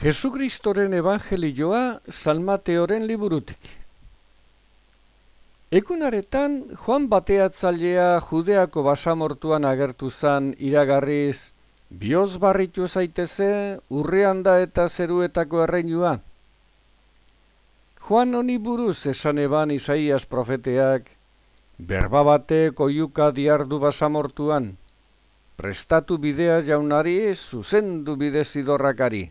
Jesukristoren evangelioa San Mateoren liburutik. Ekunaretan, Juan bateatzailea judeako basamortuan agertu zan iragarriz, bioz barritu zaiteze urrean da eta zeruetako erreinua. Juan honi buruz esan eban Isaias profeteak, berba batek oiuka diardu basamortuan, prestatu bidea jaunari zuzendu bide zidorrakari.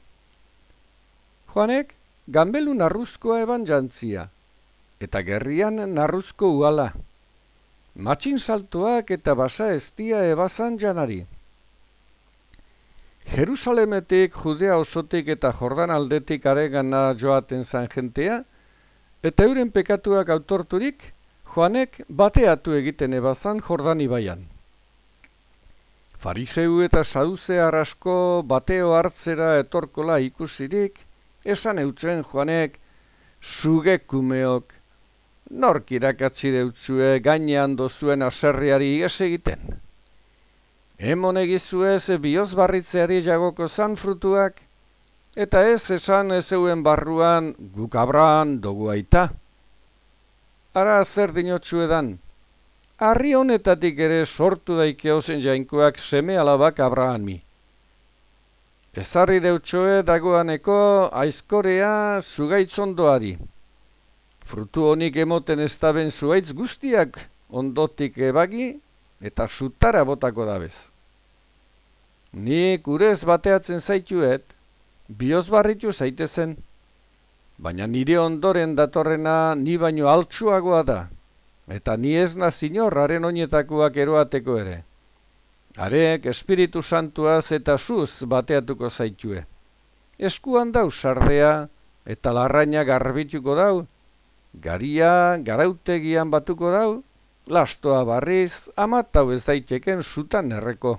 Joanek, gambelu narruzkoa eban jantzia, eta gerrian narruzko uala. Matxin saltoak eta basa estia ebazan janari. Jerusalemetik, judea osotik eta jordan aldetik aregana joaten zan jentea, eta euren pekatuak autorturik, Joanek bateatu egiten ebazan jordan ibaian. Fariseu eta sauze arasko bateo hartzera etorkola ikusirik, esan eutzen joanek, zugekumeok, nork irakatzi deutzue gainean dozuen aserriari ies egiten. Emon egizue ze bioz barritzeari jagoko zan frutuak, eta ez esan ezeuen barruan guk abran dogu aita. Ara zer dinotzu edan, harri honetatik ere sortu daike ozen jainkoak seme alabak Abraami. Ezarri deutsoe dagoaneko aizkorea zugaitzondoari. Frutu honik emoten ez daben zuaitz guztiak ondotik ebagi eta sutara botako dabez. Nik urez bateatzen zaituet, bioz barritu zaitezen, baina nire ondoren datorrena ni baino altsuagoa da, eta ni ez nazinorraren oinetakoak eroateko ere. Arek Espiritu Santuaz eta zuz bateatuko zaitue. Eskuan dau sardea eta larraina garbituko dau, garia garautegian batuko dau, lastoa barriz amatau ez daiteken sutan erreko.